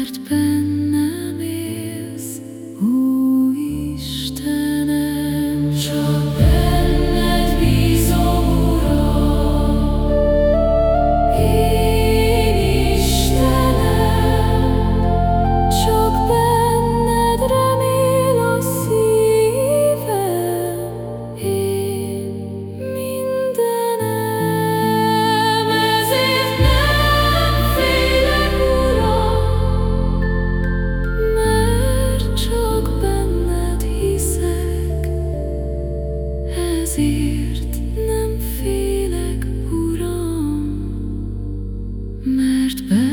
mert ben. Ezért nem félek, Uram, mert be